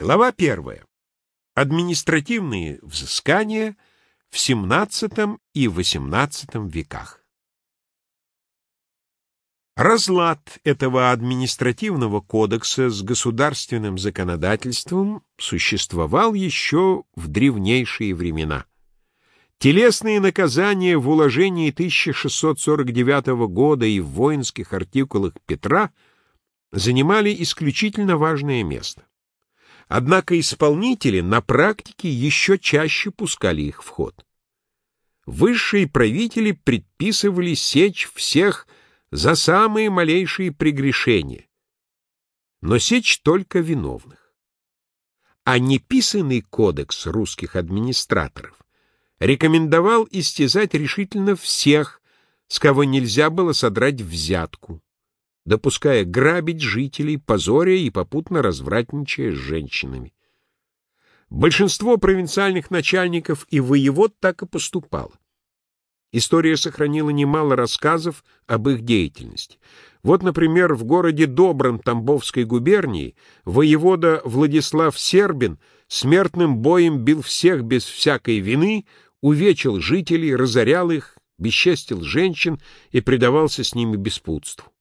Глава первая. Административные взыскания в XVII и XVIII веках. Разлад этого административного кодекса с государственным законодательством существовал еще в древнейшие времена. Телесные наказания в уложении 1649 года и в воинских артикулах Петра занимали исключительно важное место. Однако исполнители на практике еще чаще пускали их в ход. Высшие правители предписывали сечь всех за самые малейшие прегрешения, но сечь только виновных. А неписанный кодекс русских администраторов рекомендовал истязать решительно всех, с кого нельзя было содрать взятку допуская грабить жителей, позоря и попутно развратничая с женщинами. Большинство провинциальных начальников и воевод так и поступало. История сохранила немало рассказов об их деятельности. Вот, например, в городе Добром Тамбовской губернии воевода Владислав Сербин смертным боем бил всех без всякой вины, увечил жителей, разорял их, бесчестил женщин и предавался с ними беспутству.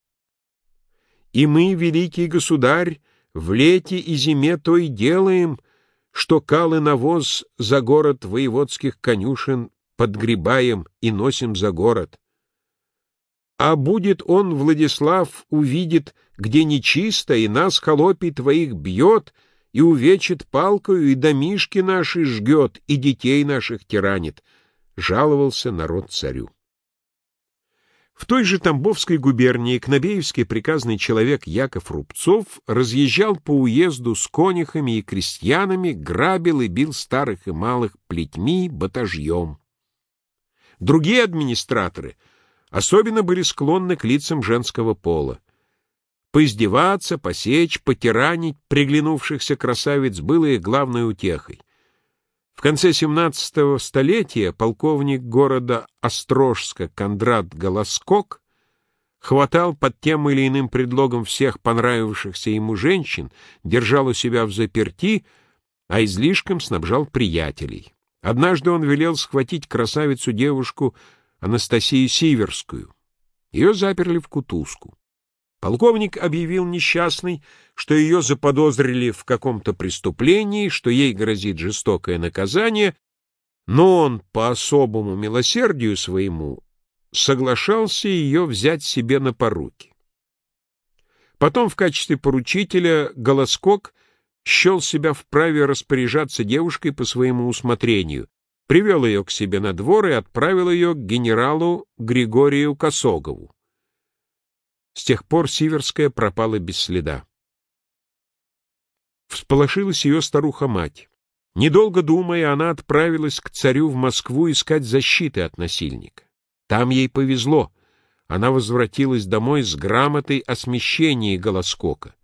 И мы, великий государь, в лете и зиме то и делаем, что калы навоз за город воеводских конюшен подгребаем и носим за город. А будет он, Владислав, увидит, где нечисто, и нас, холопий твоих, бьет, и увечит палкою, и домишки наши жгет, и детей наших тиранит, — жаловался народ царю. В той же Тамбовской губернии кнобеевский приказный человек Яков Рубцов разъезжал по уезду с конюхами и крестьянами, грабил и бил старых и малых плетьми, батажьем. Другие администраторы особенно были склонны к лицам женского пола. Поиздеваться, посечь, потиранить приглянувшихся красавиц было их главной утехой. В конце 17 столетия полковник города Острожска Кондрат Голоскок хватал под тем или иным предлогом всех понравившихся ему женщин, держал у себя в заперти, а излишком снабжал приятелей. Однажды он велел схватить красавицу-девушку Анастасию Сиверскую. Ее заперли в кутузку. Полковник объявил несчастный, что ее заподозрили в каком-то преступлении, что ей грозит жестокое наказание, но он по особому милосердию своему соглашался ее взять себе на поруки. Потом в качестве поручителя Голоскок счел себя вправе распоряжаться девушкой по своему усмотрению, привел ее к себе на двор и отправил ее к генералу Григорию Косогову. С тех пор Сиверская пропала без следа. Всполошилась ее старуха-мать. Недолго думая, она отправилась к царю в Москву искать защиты от насильника. Там ей повезло. Она возвратилась домой с грамотой о смещении Голоскока.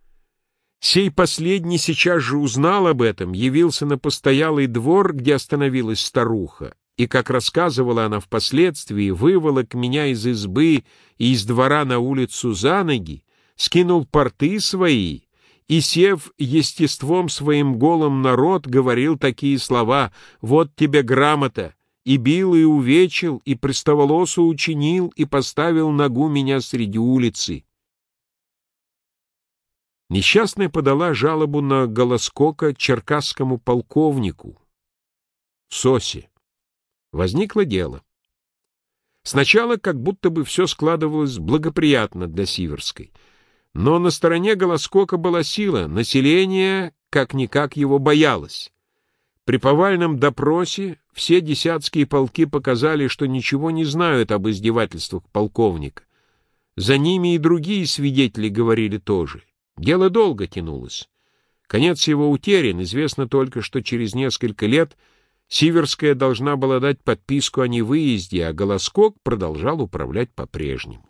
Сей последний сейчас же узнал об этом, явился на постоялый двор, где остановилась старуха, и, как рассказывала она впоследствии, выволок меня из избы и из двора на улицу за ноги, скинул порты свои и, сев естеством своим голым народ, говорил такие слова «Вот тебе грамота!» и бил, и увечил, и престоволосу учинил, и поставил ногу меня среди улицы. Несчастная подала жалобу на Голоскока черкасскому полковнику Сосе возникло дело. Сначала как будто бы все складывалось благоприятно для Сиверской, но на стороне Голоскока была сила, население как-никак его боялось. При повальном допросе все десятские полки показали, что ничего не знают об издевательствах полковника. За ними и другие свидетели говорили тоже. Дело долго тянулось. Конец его утерян, известно только, что через несколько лет — Сиверская должна была дать подписку о невыезде, а Голоскок продолжал управлять по-прежнему.